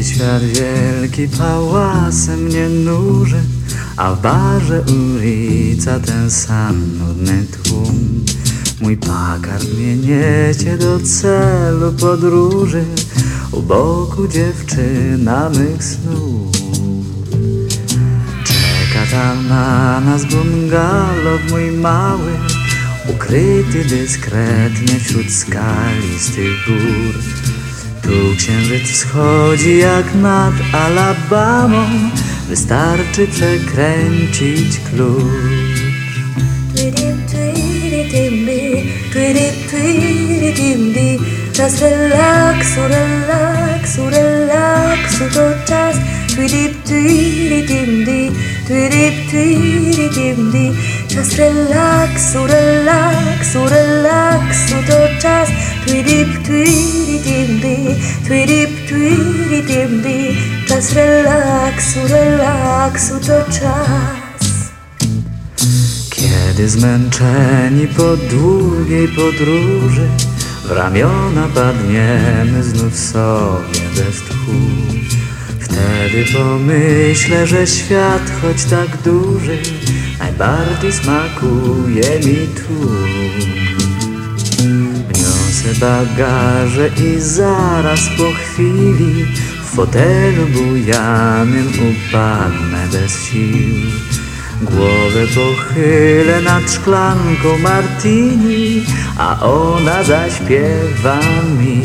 Gdy świat wielki pałasem mnie nuży, a w barze ulica ten sam nudny tłum. Mój pakard mnie niecie do celu podróży, u boku dziewczyna mych snów. Czeka tam na nas bungalow mój mały, ukryty dyskretnie wśród skalistych gór. Tu księżyc wschodzi jak nad Alabamą, wystarczy przekręcić klucz. Czas relaksu, relaksu, relaksu to czas Twidip, twidip, di, twidip, twidip, di Czas relaksu, relaksu, relaksu to czas Twidip, twidip, di, twidip, twidip, di. Czas relaksu, relaksu to czas. Kiedy zmęczeni po długiej podróży W ramiona padniemy znów sobie bez tchu. Wtedy pomyślę, że świat choć tak duży Najbardziej smakuje mi tu Wniosę bagaże i zaraz po chwili W fotelu bujanym upadnę bez sił. Głowę pochylę nad szklanką martini A ona zaśpiewa mi.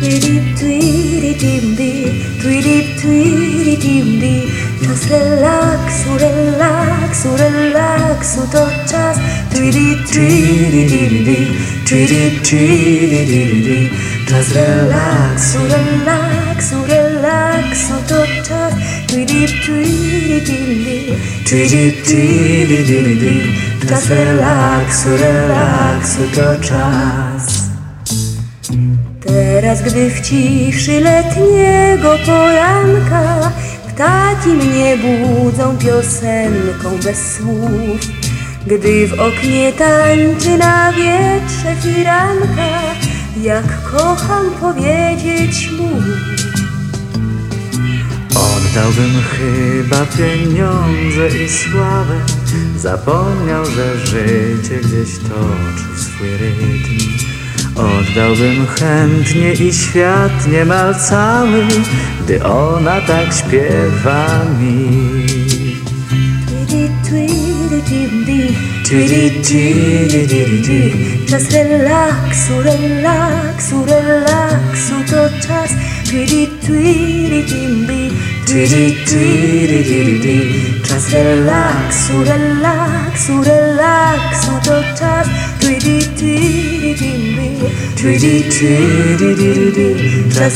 Twidip, twidip, di, twidip, twidip, di Czas relaksu, relaksu, relaksu to czas relaksu, relaksu, relaksu to czas Czas relaksu, relaksu to czas Teraz, gdy w ciszy letniego poranka Ptaki mnie budzą piosenką bez słów Gdy w oknie tańczy na wietrze firanka Jak kocham powiedzieć mu. Oddałbym chyba pieniądze i sławę. Zapomniał, że życie gdzieś toczy swój rytm. Oddałbym chętnie i świat niemal cały Gdy ona tak śpiewa mi. Twidi, twidi, Twidi, twidi, twidi. Czas relaksu, relaksu, relaksu to czas Twidi, twidi, twidi, Twidi, twidi, twidi. Czas relaksu, relaksu, relaksu to czas Twidi, twidi, twidi, Twidi, twidi, twidi. Czas